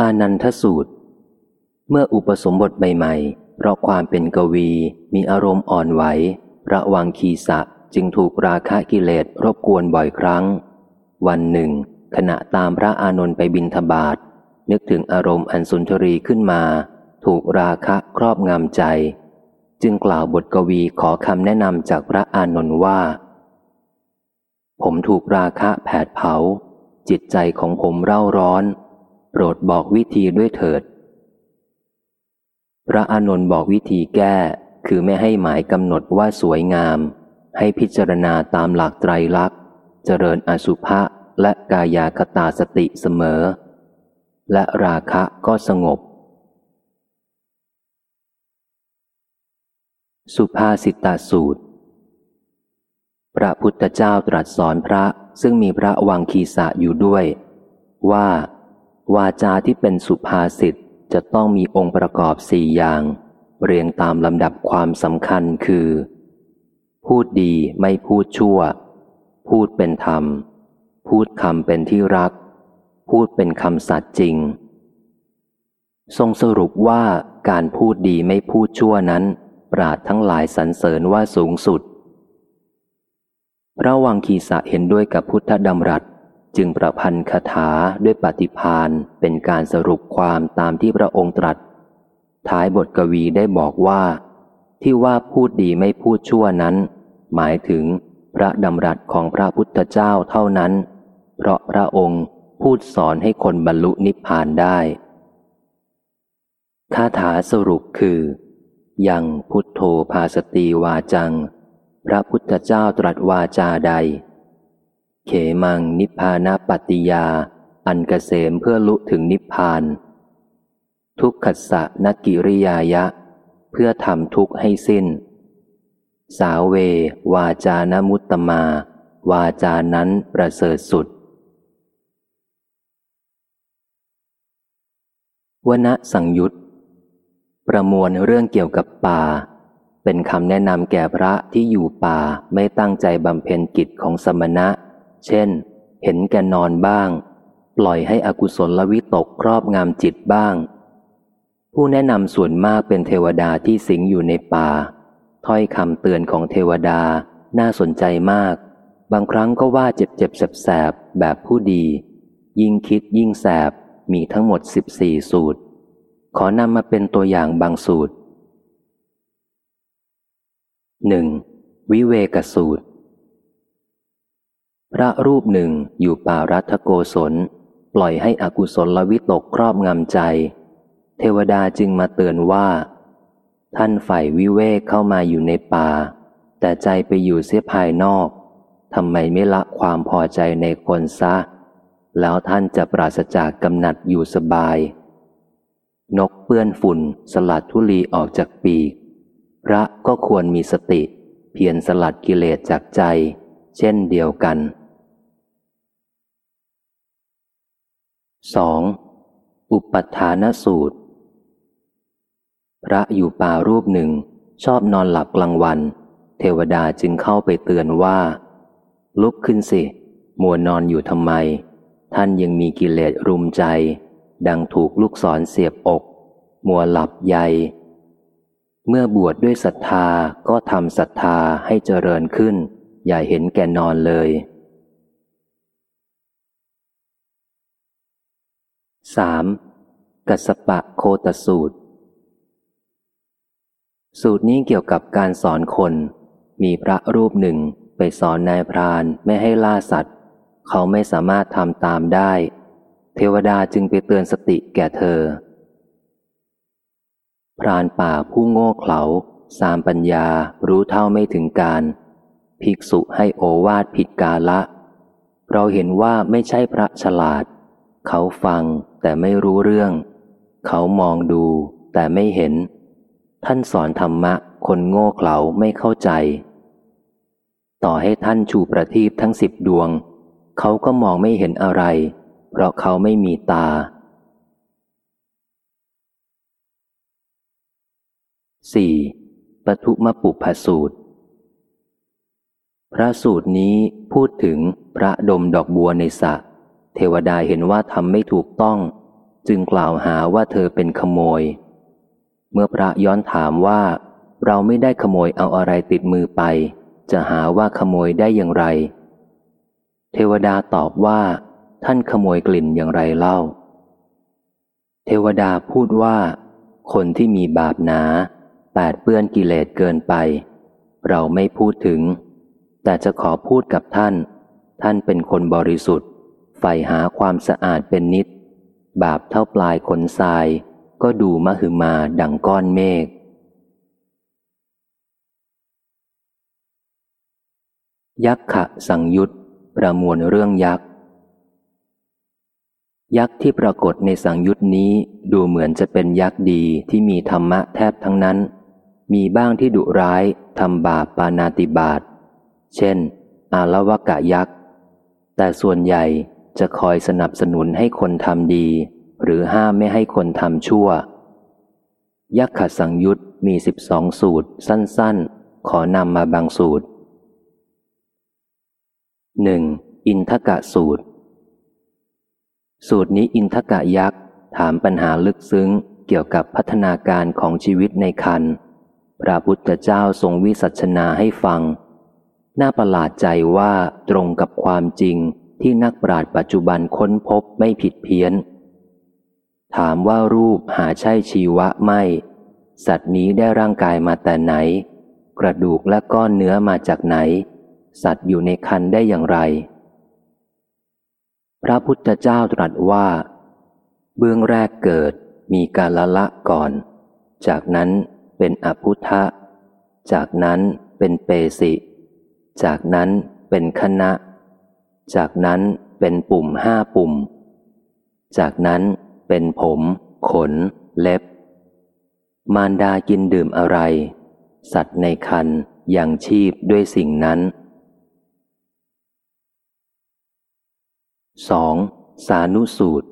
อานันทสูตร เมื่ออุปสมบทใหม่ๆ เพราะความเป็นกวีมีอารมณ์อ่อนไหวระวังขีสะจึงถูกราคะกิเลสรบกวนบ่อยครั้ง วันหนึ่ง ขณะตามพระอานนท์ไปบินทบาท นึกถึงอารมณ์อันสุนทรีขึ้นมา ถูกราคะครอบงำใจ จึงกล่าวบทกวีขอคำแนะนำจากพระอานนท์ว่า ผมถูกราคะแผดเผา จิตใจของผมเร่าร้อน โปรดบอกวิธีด้วยเถิด พระอานนท์บอกวิธีแก้คือไม่ให้หมายกำหนดว่าสวยงาม ให้พิจารณาตามหลักไตรลักษณ์ เจริญอสุภะและกายาคตาสติเสมอ และราคะก็สงบ สุภาสิตาสูตร พระพุทธเจ้าตรัสสอนพระซึ่งมีพระวังคีสะอยู่ด้วย ว่า วาจาที่เป็นสุภาษิตจะต้องมีองค์ประกอบสี่อย่าง เรียงตามลำดับความสำคัญคือ พูดดีไม่พูดชั่ว พูดเป็นธรรม พูดคำเป็นที่รัก พูดเป็นคำสัตย์จริง ทรงสรุปว่าการพูดดีไม่พูดชั่วนั้น ปราดทั้งหลายสรรเสริญว่าสูงสุด พระวังคีสะเห็นด้วยกับพุทธดำรัส จึงประพันธ์คาถาด้วยปฏิพานเป็นการสรุปความตามที่พระองค์ตรัส ท้ายบทกวีได้บอกว่า ที่ว่าพูดดีไม่พูดชั่วนั้น หมายถึงพระดำรัสของพระพุทธเจ้าเท่านั้น เพราะพระองค์พูดสอนให้คนบรรลุนิพพานได้ คาถาสรุปคือ ยังพุทโธภาสตีวาจัง พระพุทธเจ้าตรัสวาจาใด เขมังนิพพานาปฏิยา อันกเกษมเพื่อลุถึงนิพพาน ทุกขัสสะนกิริยายะ เพื่อทำทุกข์ให้สิ้น สาวเว วาจานมุตตมา วาจานั้นประเสริฐสุดวณสังยุตประมวลเรื่องเกี่ยวกับป่า เป็นคำแนะนำแก่พระที่อยู่ป่าไม่ตั้งใจบำเพ็ญกิจของสมณะ เช่น เห็นแก่นอนบ้าง ปล่อยให้อกุศลวิตกครอบงำจิตบ้าง ผู้แนะนำส่วนมากเป็นเทวดาที่สิงอยู่ในป่า ถ้อยคำเตือนของเทวดาน่าสนใจมาก บางครั้งก็ว่าเจ็บเจ็บแสบแสบแบบผู้ดี ยิ่งคิดยิ่งแสบมีทั้งหมดสิบสี่สูตร ขอนำมาเป็นตัวอย่างบางสูตรหนึ่งวิเวกสูตร ระรูปหนึ่งอยู่ป่ารัตโกศล ปล่อยให้อกุศลวิตกครอบงำใจ เทวดาจึงมาเตือนว่า ท่านฝ่ายวิเวกเข้ามาอยู่ในป่า แต่ใจไปอยู่เสียภายนอกทำไมไม่ละความพอใจในคนซะ แล้วท่านจะปราศจากกำหนัดอยู่สบาย นกเปื้อนฝุ่นสลัดทุลีออกจากปีก พระก็ควรมีสติ เพียรสลัดกิเลสจากใจ เช่นเดียวกัน 2. อุปัฏฐานสูตร พระอยู่ป่ารูปหนึ่ง ชอบนอนหลับกลางวัน เทวดาจึงเข้าไปเตือนว่า ลุกขึ้นสิ มัวนอนอยู่ทำไม ท่านยังมีกิเลสรุมใจ ดังถูกลูกศรเสียบอก มัวหลับใหญ่เมื่อบวชดด้วยศรัทธาก็ทำศรัทธาให้เจริญขึ้น อย่าเห็นแก่นอนเลย 3. กัสปะโคตสูตร สูตรนี้เกี่ยวกับการสอนคน มีพระรูปหนึ่งไปสอนนายพรานไม่ให้ล่าสัตว์ เขาไม่สามารถทำตามได้ เทวดาจึงไปเตือนสติแก่เธอ พรานป่าผู้โง่เขลาสามปัญญารู้เท่าไม่ถึงการ ภิกษุให้โอวาทผิดกาละ เราเห็นว่าไม่ใช่พระฉลาด เขาฟัง แต่ไม่รู้เรื่อง เขามองดูแต่ไม่เห็น ท่านสอนธรรมะ คนโง่เขลาไม่เข้าใจ ต่อให้ท่านชูประทีปทั้งสิบดวง เขาก็มองไม่เห็นอะไร เพราะเขาไม่มีตา 4. ปทุมปุพสูตร พระสูตรนี้พูดถึงพระดมดอกบัวในสระ เทวดาเห็นว่าทำไม่ถูกต้อง จึงกล่าวหาว่าเธอเป็นขโมย เมื่อพระย้อนถามว่า เราไม่ได้ขโมยเอาอะไรติดมือไป จะหาว่าขโมยได้อย่างไร เทวดาตอบว่า ท่านขโมยกลิ่นอย่างไรเล่า เทวดาพูดว่า คนที่มีบาปหนาแปดเปื้อนกิเลสเกินไป เราไม่พูดถึง แต่จะขอพูดกับท่าน ท่านเป็นคนบริสุทธิ์ ใฝ่หาความสะอาดเป็นนิด บาปเท่าปลายขนทราย ก็ดูมหึมาดังก้อนเมฆยักษ์ขะสังยุตประมวลเรื่องยักษ์ ยักษ์ที่ปรากฏในสังยุตนี้ดูเหมือนจะเป็นยักษ์ดีที่มีธรรมะแทบทั้งนั้น มีบ้างที่ดุร้ายทำบาปปานาติบาตเช่น อาลวกะยักษ์ แต่ส่วนใหญ่ จะคอยสนับสนุนให้คนทำดี หรือห้ามไม่ให้คนทำชั่ว ยักษ์ขสังยุตมีสิบสองสูตร สั้นๆ ขอนำมาบางสูตรหนึ่งอินทกะสูตร สูตรนี้อินทกะยักษ์ถามปัญหาลึกซึ้งเกี่ยวกับพัฒนาการของชีวิตในคันพระพุทธเจ้าทรงวิสัชนาให้ฟัง น่าประหลาดใจว่าตรงกับความจริง ที่นักปราชญ์ปัจจุบันค้นพบไม่ผิดเพี้ยน ถามว่ารูปหาใช่ชีวะไม่ สัตว์นี้ได้ร่างกายมาแต่ไหน กระดูกและก้อนเนื้อมาจากไหน สัตว์อยู่ในคันได้อย่างไร พระพุทธเจ้าตรัสว่า เบื้องแรกเกิดมีกาลละก่อน จากนั้นเป็นอภุทะจากนั้นเป็นเปสิ จากนั้นเป็นคณะ จากนั้นเป็นปุ่มห้าปุ่ม จากนั้นเป็นผม ขน เล็บ มารดากินดื่มอะไร สัตว์ในคันอยังชีพด้วยสิ่งนั้น 2. สานุสูตร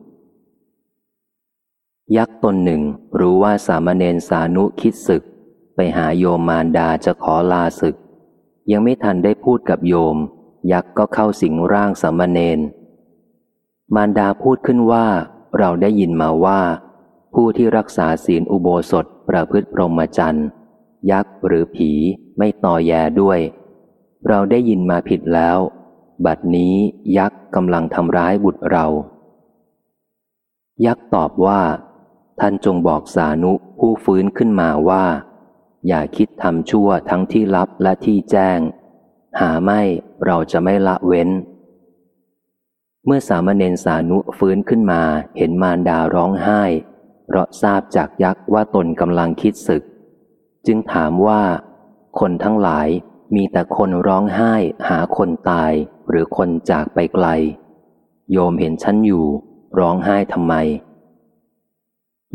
ยักษ์ตนหนึ่งรู้ว่าสามเณรสานุคิดศึก ไปหาโยมมารดาจะขอลาศึก ยังไม่ทันได้พูดกับโยม ยักษ์ก็เข้าสิงร่างสามเณร มารดาพูดขึ้นว่า เราได้ยินมาว่า ผู้ที่รักษาศีลอุโบสถประพฤติพรหมจรรย์ ยักษ์หรือผีไม่ต่อแยด้วย เราได้ยินมาผิดแล้ว บัดนี้ยักษ์กำลังทำร้ายบุตรเรา ยักษ์ตอบว่า ท่านจงบอกสานุผู้ฟื้นขึ้นมาว่า อย่าคิดทำชั่วทั้งที่ลับและที่แจ้ง หาไม่เราจะไม่ละเว้น เมื่อสามเณรสานุฟื้นขึ้นมาเห็นมารดาร้องไห้ เพราะทราบจากยักษ์ว่าตนกำลังคิดศึก จึงถามว่า คนทั้งหลายมีแต่คนร้องไห้หาคนตายหรือคนจากไปไกล โยมเห็นฉันอยู่ ร้องไห้ทำไม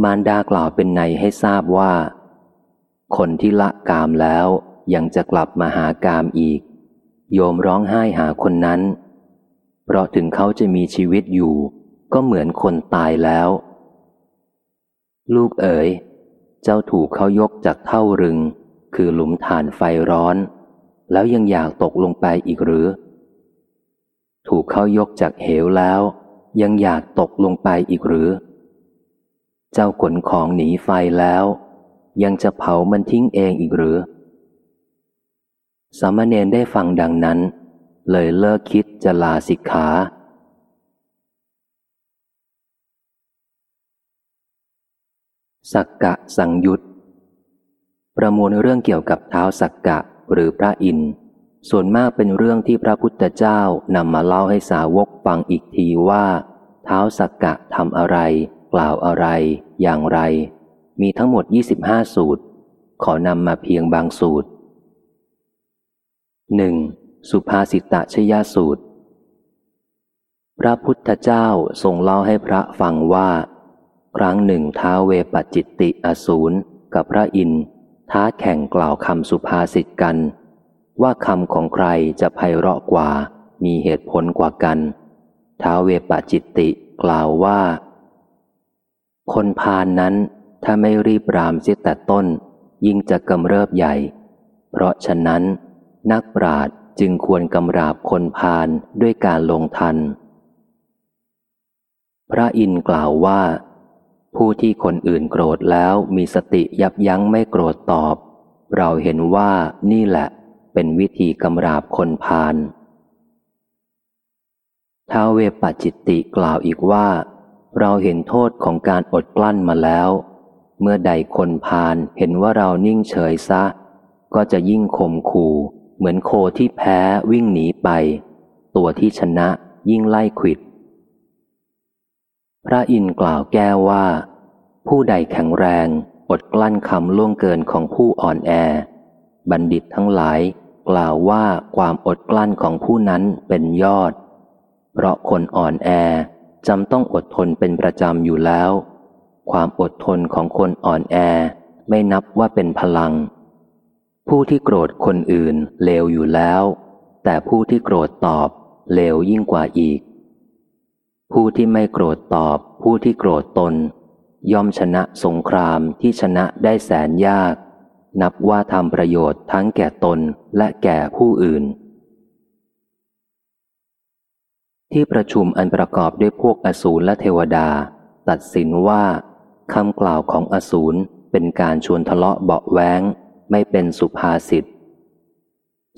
มารดากล่าวเป็นในให้ทราบว่า คนที่ละกามแล้วยังจะกลับมาหากามอีก โยมร้องไห้หาคนนั้น เพราะถึงเขาจะมีชีวิตอยู่ ก็เหมือนคนตายแล้ว ลูกเอ๋ย เจ้าถูกเขายกจากเท่ารึง คือหลุมฐานไฟร้อน แล้วยังอยากตกลงไปอีกหรือ ถูกเขายกจากเหวแล้ว ยังอยากตกลงไปอีกหรือ เจ้าขนของหนีไฟแล้ว ยังจะเผามันทิ้งเองอีกหรือ สามเณรได้ฟังดังนั้น เลยเลิกคิดจะลาสิกขา สักกะสังยุตประมวลเรื่องเกี่ยวกับเท้าสักกะหรือพระอินทร์ส่วนมากเป็นเรื่องที่พระพุทธเจ้านำมาเล่าให้สาวกฟังอีกทีว่า เท้าสักกะทำอะไร กล่าวอะไร อย่างไร มีทั้งหมด 25 สูตร ขอนำมาเพียงบางสูตร หนึ่งสุภาษิตะชยสูตร พระพุทธเจ้าทรงเล่าให้พระฟังว่า ครั้งหนึ่งท้าเวปจิตติอสูรกับพระอินท้าแข่งกล่าวคำสุภาษิตกัน ว่าคำของใครจะไพเราะกว่า มีเหตุผลกว่ากัน ท้าเวปจิตติกล่าวว่า คนพานนั้นถ้าไม่รีบรามเสียแต่ต้น ยิ่งจะกำเริบใหญ่ เพราะฉะนั้น นักปราดจึงควรกำราบคนพาลด้วยการลงทัน พระอินกล่าวว่า ผู้ที่คนอื่นโกรธแล้วมีสติยับยั้งไม่โกรธตอบ เราเห็นว่านี่แหละเป็นวิธีกำราบคนพาลท้าเวปจิตติกล่าวอีกว่า เราเห็นโทษของการอดกลั้นมาแล้ว เมื่อใดคนพาลเห็นว่าเรานิ่งเฉยซะ ก็จะยิ่งข่มขู่ เหมือนโคที่แพ้วิ่งหนีไป ตัวที่ชนะยิ่งไล่ขิด พระอินทร์กล่าวแก้ว่า ผู้ใดแข็งแรงอดกลั้นคำล่วงเกินของผู้อ่อนแอ บัณฑิตทั้งหลายกล่าวว่าความอดกลั้นของผู้นั้นเป็นยอด เพราะคนอ่อนแอจำต้องอดทนเป็นประจำอยู่แล้ว ความอดทนของคนอ่อนแอไม่นับว่าเป็นพลัง ผู้ที่โกรธคนอื่นเลวอยู่แล้ว แต่ผู้ที่โกรธตอบเลวยิ่งกว่าอีก ผู้ที่ไม่โกรธตอบ ผู้ที่โกรธตน ย่อมชนะสงครามที่ชนะได้แสนยาก นับว่าทำประโยชน์ทั้งแก่ตนและแก่ผู้อื่น ที่ประชุมอันประกอบด้วยพวกอสูรและเทวดา ตัดสินว่าคำกล่าวของอสูรเป็นการชวนทะเลาะเบาแว้ง ไม่เป็นสุภาษิต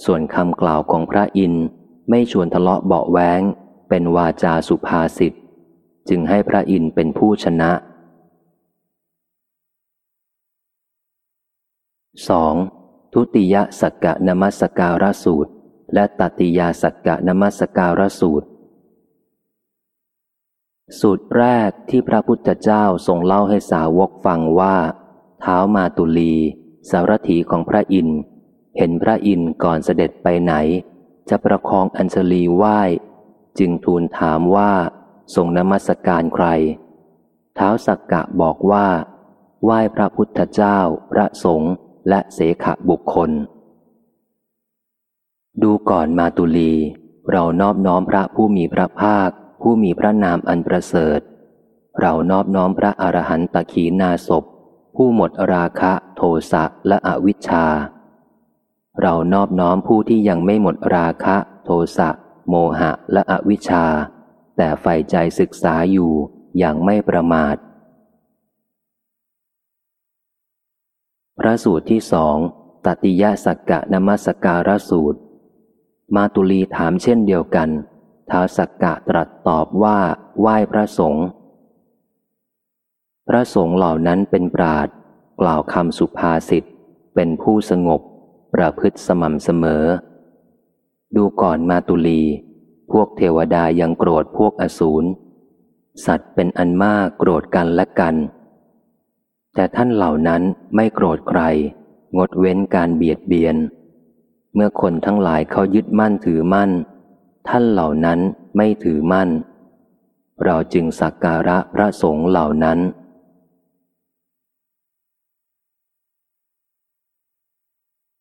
ส่วนคำกล่าวของพระอินทร์ไม่ชวนทะเลาะเบาแว้งเป็นวาจาสุภาษิต จึงให้พระอินทร์เป็นผู้ชนะ 2. ทุติยสักกะนมัสการสูตร และตติยาสักกะนมัสการสูตร สูตรแรกที่พระพุทธเจ้าทรงเล่าให้สาวกฟังว่า เท้ามาตุลี สารถีของพระอินทร์ เห็นพระอินทร์ก่อนเสด็จไปไหน จะประคองอัญชลีไหว้ จึงทูลถามว่าทรงนมัสการใคร เท้าสักกะบอกว่า ไหว้พระพุทธเจ้า พระสงฆ์และเสขบุคคล ดูก่อนมาตุลี เรานอบน้อมพระผู้มีพระภาค ผู้มีพระนามอันประเสริฐ เรานอบน้อมพระอรหันตขีนาศพผู้หมดราคะ สะและอวิชชา เรานอบน้อมผู้ที่ยังไม่หมดราคะ โทสะโมหะและอวิชชา แต่ใฝ่ใจศึกษาอยู่อย่างไม่ประมาท พระสูตรที่สองตติยสักกะนมัสการสูตร มาตุลีถามเช่นเดียวกันท้าสักกะตรัสตอบว่าไหว้พระสงฆ์พระสงฆ์เหล่านั้นเป็นปราด กล่าวคำสุภาษิตเป็นผู้สงบ ประพฤติสม่ำเสมอ ดูก่อนมาตุลี พวกเทวดายังโกรธพวกอสูร สัตว์เป็นอันมากโกรธกันและกัน แต่ท่านเหล่านั้นไม่โกรธใคร งดเว้นการเบียดเบียน เมื่อคนทั้งหลายเขายึดมั่นถือมั่น ท่านเหล่านั้นไม่ถือมั่น เราจึงสักการะพระสงฆ์เหล่านั้น